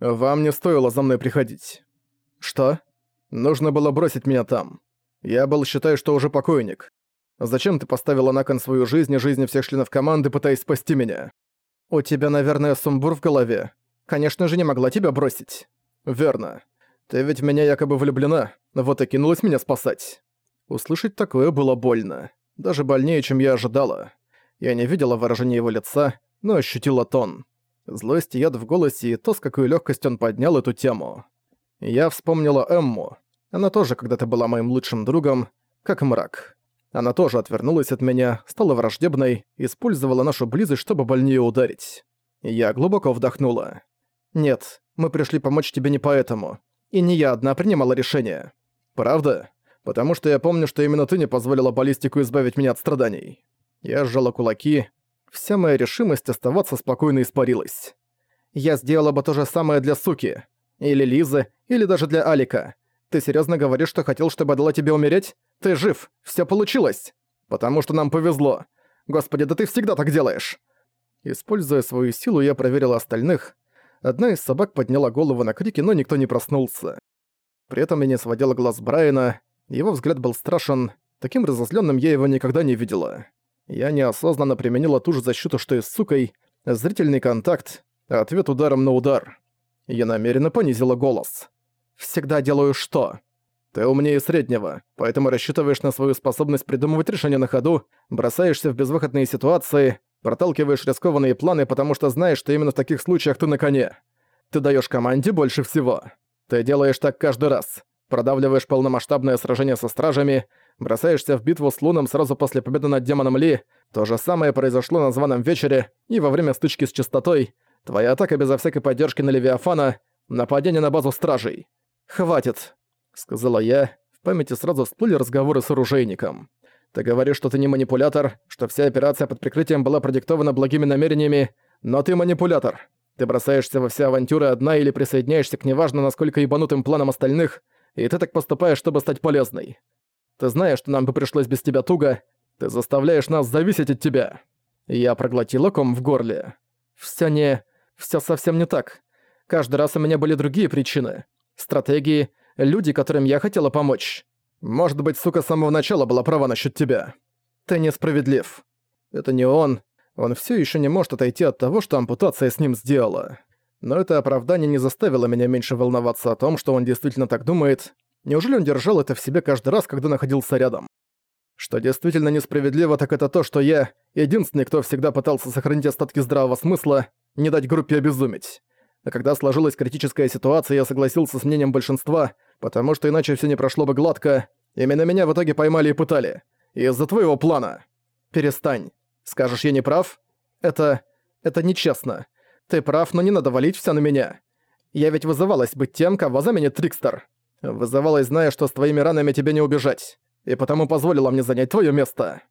Вам не стоило за мной приходить. Что? Нужно было бросить меня там. Я был, считаю, что уже покойник. Зачем ты поставила на кон свою жизнь и жизни всех членов команды, пытаясь спасти меня? У тебя, наверное, сумбур в голове. Конечно же, не могла тебя бросить. Верно. Ты ведь в меня якобы влюблена, вот и кинулась меня спасать. Услышать такое было больно. Даже больнее, чем я ожидала. Я не видела выражения его лица, но ощутила тон. Злость и яд в голосе и то, с какой легкостью он поднял эту тему. Я вспомнила Эмму. Она тоже когда-то была моим лучшим другом, как мрак. Она тоже отвернулась от меня, стала враждебной, использовала нашу близость, чтобы больнее ударить. Я глубоко вдохнула. «Нет, мы пришли помочь тебе не поэтому. И не я одна принимала решение. Правда? Потому что я помню, что именно ты не позволила баллистику избавить меня от страданий». Я сжала кулаки. Вся моя решимость оставаться спокойно испарилась. Я сделала бы то же самое для суки. Или Лизы, или даже для Алика. Ты серьезно говоришь, что хотел, чтобы я дала тебе умереть? Ты жив, все получилось. Потому что нам повезло. Господи, да ты всегда так делаешь. Используя свою силу, я проверила остальных. Одна из собак подняла голову на крики, но никто не проснулся. При этом я не сводила глаз Брайана. Его взгляд был страшен. Таким разозленным я его никогда не видела. Я неосознанно применила ту же защиту, что и с сукой. Зрительный контакт, ответ ударом на удар. Я намеренно понизила голос. «Всегда делаю что?» Ты умнее среднего, поэтому рассчитываешь на свою способность придумывать решения на ходу, бросаешься в безвыходные ситуации, проталкиваешь рискованные планы, потому что знаешь, что именно в таких случаях ты на коне. Ты даешь команде больше всего. Ты делаешь так каждый раз. Продавливаешь полномасштабное сражение со стражами, бросаешься в битву с Луном сразу после победы над демоном Ли. То же самое произошло на званом вечере и во время стычки с чистотой. Твоя атака безо всякой поддержки на Левиафана, нападение на базу стражей. Хватит сказала я, в памяти сразу всплыли разговоры с оружейником. «Ты говоришь, что ты не манипулятор, что вся операция под прикрытием была продиктована благими намерениями, но ты манипулятор. Ты бросаешься во все авантюры одна или присоединяешься к неважно насколько ебанутым планам остальных, и ты так поступаешь, чтобы стать полезной. Ты знаешь, что нам бы пришлось без тебя туго, ты заставляешь нас зависеть от тебя». Я проглотила ком в горле. Всё не... всё совсем не так. Каждый раз у меня были другие причины. Стратегии, люди, которым я хотела помочь. Может быть, сука с самого начала была права насчет тебя. Ты несправедлив. Это не он. Он все еще не может отойти от того, что ампутация с ним сделала. Но это оправдание не заставило меня меньше волноваться о том, что он действительно так думает. Неужели он держал это в себе каждый раз, когда находился рядом? Что действительно несправедливо, так это то, что я единственный, кто всегда пытался сохранить остатки здравого смысла, не дать группе обезумить. А когда сложилась критическая ситуация, я согласился с мнением большинства, потому что иначе все не прошло бы гладко. Именно меня в итоге поймали и пытали. Из-за твоего плана. Перестань. Скажешь, я не прав? Это... это нечестно. Ты прав, но не надо валить все на меня. Я ведь вызывалась быть тем, кого заменит Трикстер. Вызывалась, зная, что с твоими ранами тебе не убежать. И потому позволила мне занять твое место.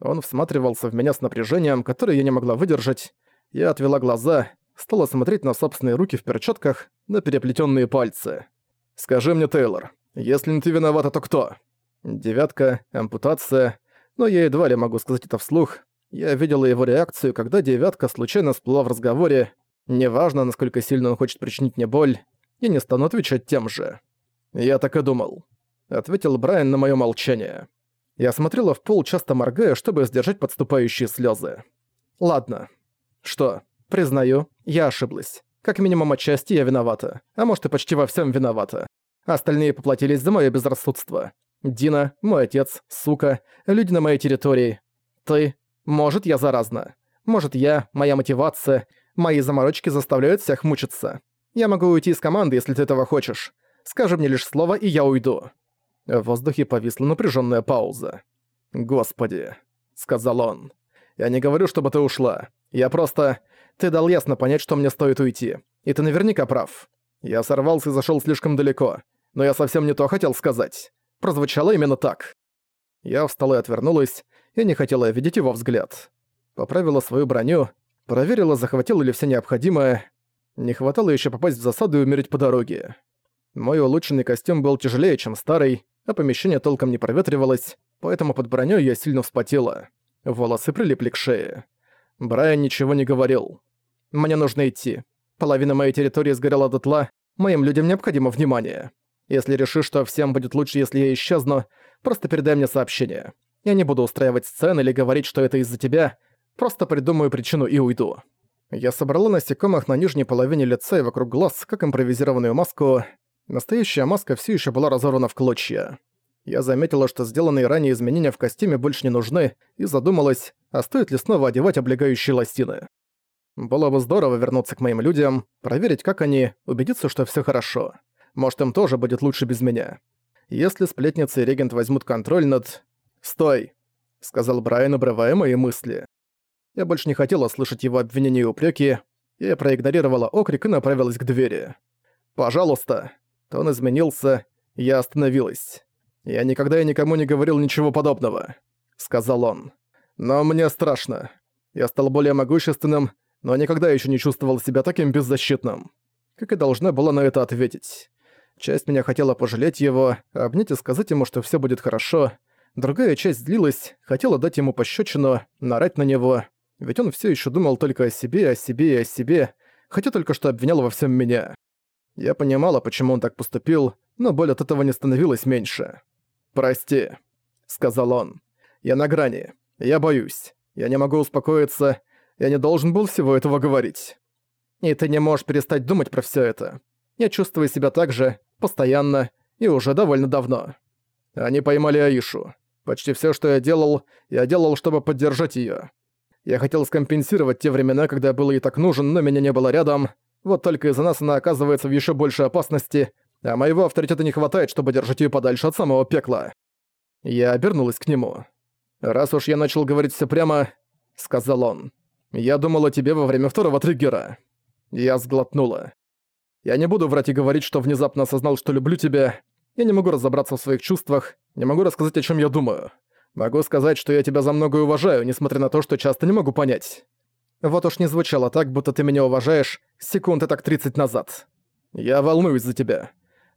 Он всматривался в меня с напряжением, которое я не могла выдержать. Я отвела глаза, стала смотреть на собственные руки в перчатках, на переплетенные пальцы. «Скажи мне, Тейлор, если не ты виновата, то кто?» Девятка, ампутация, но я едва ли могу сказать это вслух. Я видела его реакцию, когда девятка случайно всплыла в разговоре. Неважно, насколько сильно он хочет причинить мне боль, я не стану отвечать тем же. «Я так и думал», — ответил Брайан на моё молчание. Я смотрела в пол, часто моргая, чтобы сдержать подступающие слезы. «Ладно. Что? Признаю, я ошиблась. Как минимум отчасти я виновата, а может и почти во всем виновата. Остальные поплатились за мое безрассудство. Дина, мой отец, сука, люди на моей территории. Ты. Может, я заразна. Может, я, моя мотивация, мои заморочки заставляют всех мучиться. Я могу уйти из команды, если ты этого хочешь. Скажи мне лишь слово, и я уйду». В воздухе повисла напряженная пауза. «Господи», — сказал он. «Я не говорю, чтобы ты ушла. Я просто... Ты дал ясно понять, что мне стоит уйти. И ты наверняка прав. Я сорвался и зашел слишком далеко. Но я совсем не то хотел сказать. Прозвучало именно так. Я встала и отвернулась, и не хотела видеть его взгляд. Поправила свою броню, проверила, захватила ли все необходимое. Не хватало еще попасть в засаду и умереть по дороге. Мой улучшенный костюм был тяжелее, чем старый, а помещение толком не проветривалось, поэтому под бронёй я сильно вспотела. Волосы прилипли к шее. Брайан ничего не говорил. «Мне нужно идти. Половина моей территории сгорела дотла, моим людям необходимо внимание. Если решишь, что всем будет лучше, если я исчезну, просто передай мне сообщение. Я не буду устраивать сцены или говорить, что это из-за тебя, просто придумаю причину и уйду. Я собрала насекомых на нижней половине лица и вокруг глаз, как импровизированную маску. Настоящая маска все еще была разорвана в клочья. Я заметила, что сделанные ранее изменения в костюме больше не нужны, и задумалась, а стоит ли снова одевать облегающие ластины. Было бы здорово вернуться к моим людям, проверить, как они, убедиться, что все хорошо. Может, им тоже будет лучше без меня. Если сплетница и регент возьмут контроль над... «Стой!» — сказал Брайан, обрывая мои мысли. Я больше не хотела слышать его обвинения и упреки. Я проигнорировала окрик и направилась к двери. «Пожалуйста!» Он изменился, я остановилась. «Я никогда и никому не говорил ничего подобного», — сказал он. «Но мне страшно. Я стал более могущественным, но никогда еще не чувствовал себя таким беззащитным. Как и должна была на это ответить. Часть меня хотела пожалеть его, обнять и сказать ему, что все будет хорошо. Другая часть злилась, хотела дать ему пощечину, нарать на него. Ведь он все еще думал только о себе, о себе и о себе, хотя только что обвинял во всем меня. Я понимала, почему он так поступил, но боль от этого не становилась меньше. «Прости», — сказал он. «Я на грани. Я боюсь. Я не могу успокоиться. Я не должен был всего этого говорить. И ты не можешь перестать думать про все это. Я чувствую себя так же, постоянно, и уже довольно давно. Они поймали Аишу. Почти все, что я делал, я делал, чтобы поддержать ее. Я хотел скомпенсировать те времена, когда был ей так нужен, но меня не было рядом. Вот только из-за нас она оказывается в еще большей опасности, а моего авторитета не хватает, чтобы держать ее подальше от самого пекла. Я обернулась к нему. «Раз уж я начал говорить все прямо», — сказал он, — «я думал о тебе во время второго триггера». Я сглотнула. «Я не буду врать и говорить, что внезапно осознал, что люблю тебя. Я не могу разобраться в своих чувствах, не могу рассказать, о чем я думаю. Могу сказать, что я тебя за многое уважаю, несмотря на то, что часто не могу понять. Вот уж не звучало так, будто ты меня уважаешь секунды так 30 назад. Я волнуюсь за тебя.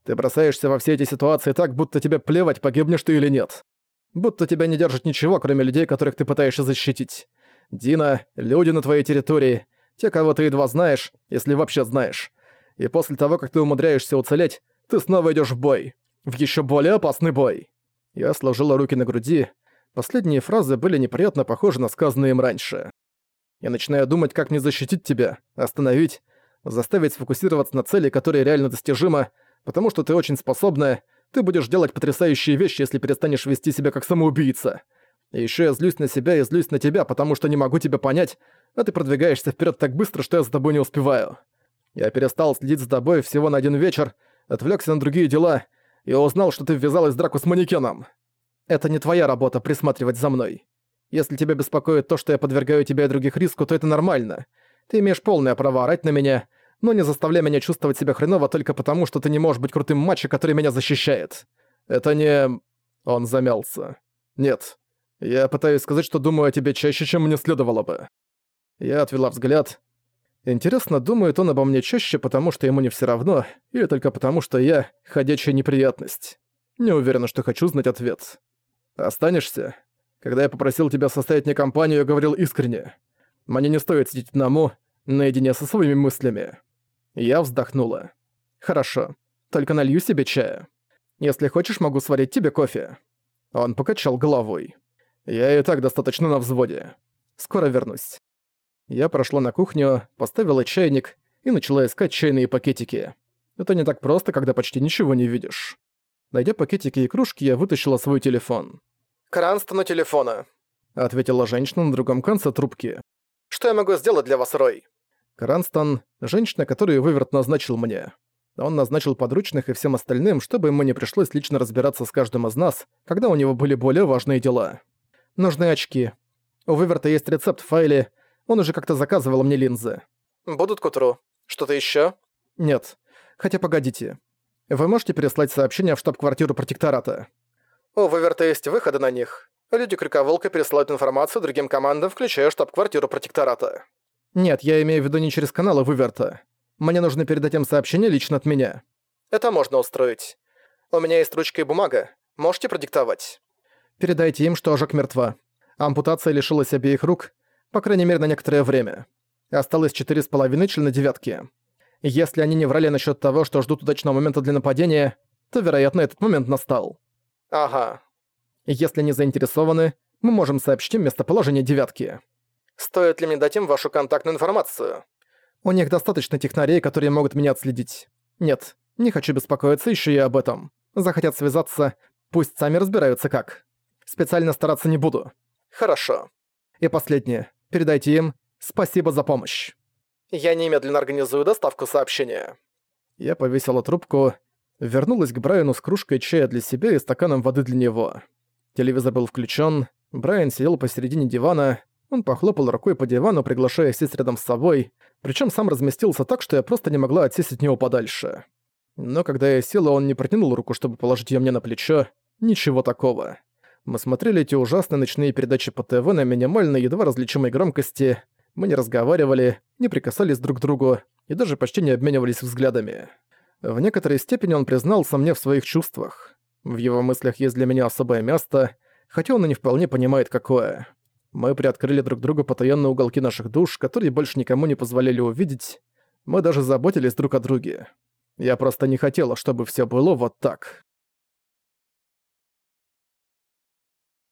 Ты бросаешься во все эти ситуации так, будто тебе плевать, погибнешь ты или нет. Будто тебя не держит ничего, кроме людей, которых ты пытаешься защитить. Дина, люди на твоей территории, те, кого ты едва знаешь, если вообще знаешь. И после того, как ты умудряешься уцелеть, ты снова идешь в бой. В еще более опасный бой. Я сложила руки на груди. Последние фразы были неприятно похожи на сказанные им раньше. Я начинаю думать, как мне защитить тебя, остановить, заставить сфокусироваться на цели, которая реально достижима, потому что ты очень способная, ты будешь делать потрясающие вещи, если перестанешь вести себя как самоубийца. И ещё я злюсь на себя и злюсь на тебя, потому что не могу тебя понять, а ты продвигаешься вперед так быстро, что я за тобой не успеваю. Я перестал следить за тобой всего на один вечер, отвлекся на другие дела и узнал, что ты ввязалась в драку с манекеном. Это не твоя работа присматривать за мной. Если тебя беспокоит то, что я подвергаю тебя и других риску, то это нормально. Ты имеешь полное право орать на меня, но не заставляй меня чувствовать себя хреново только потому, что ты не можешь быть крутым мачо, который меня защищает. Это не...» Он замялся. «Нет. Я пытаюсь сказать, что думаю о тебе чаще, чем мне следовало бы». Я отвела взгляд. Интересно, думает он обо мне чаще, потому что ему не все равно, или только потому, что я — ходячая неприятность. Не уверена, что хочу знать ответ. «Останешься?» Когда я попросил тебя составить мне компанию, я говорил искренне. Мне не стоит сидеть одному, наедине со своими мыслями. Я вздохнула. «Хорошо. Только налью себе чая. Если хочешь, могу сварить тебе кофе». Он покачал головой. «Я и так достаточно на взводе. Скоро вернусь». Я прошла на кухню, поставила чайник и начала искать чайные пакетики. Это не так просто, когда почти ничего не видишь. Найдя пакетики и кружки, я вытащила свой телефон. «Кранстону телефона», — ответила женщина на другом конце трубки. «Что я могу сделать для вас, Рой?» Кранстон — женщина, которую Выверт назначил мне. Он назначил подручных и всем остальным, чтобы ему не пришлось лично разбираться с каждым из нас, когда у него были более важные дела. Нужны очки. У Выверта есть рецепт в файле, он уже как-то заказывал мне линзы. «Будут к утру. Что-то ещё?» «Нет. Хотя погодите. Вы можете переслать сообщение в штаб-квартиру протектората?» «У Выверта есть выходы на них. Люди Крюковолка пересылают информацию другим командам, включая штаб-квартиру протектората». Нет, я имею в виду не через каналы Выверта. Мне нужно передать им сообщение лично от меня. Это можно устроить. У меня есть ручка и бумага. Можете продиктовать. Передайте им, что ожог мертва. Ампутация лишилась обеих рук, по крайней мере, на некоторое время. Осталось четыре с половиной члена девятки. Если они не врали насчет того, что ждут удачного момента для нападения, то, вероятно, этот момент настал. Ага. Если не заинтересованы, мы можем сообщить им местоположение девятки. Стоит ли мне дать им вашу контактную информацию? У них достаточно технарей, которые могут меня отследить. Нет, не хочу беспокоиться еще и об этом. Захотят связаться, пусть сами разбираются как. Специально стараться не буду. Хорошо. И последнее. Передайте им спасибо за помощь. Я немедленно организую доставку сообщения. Я повесила трубку, вернулась к Брайану с кружкой чая для себя и стаканом воды для него. Телевизор был включен. Брайан сидел посередине дивана, он похлопал рукой по дивану, приглашая сесть рядом с собой, причем сам разместился так, что я просто не могла отсесть от него подальше. Но когда я села, он не протянул руку, чтобы положить ее мне на плечо. Ничего такого. Мы смотрели эти ужасные ночные передачи по ТВ на минимальной, едва различимой громкости. Мы не разговаривали, не прикасались друг к другу и даже почти не обменивались взглядами. В некоторой степени он признался мне в своих чувствах. В его мыслях есть для меня особое место, хотя он и не вполне понимает, какое. Мы приоткрыли друг другу потаённые уголки наших душ, которые больше никому не позволяли увидеть. Мы даже заботились друг о друге. Я просто не хотела, чтобы всё было вот так.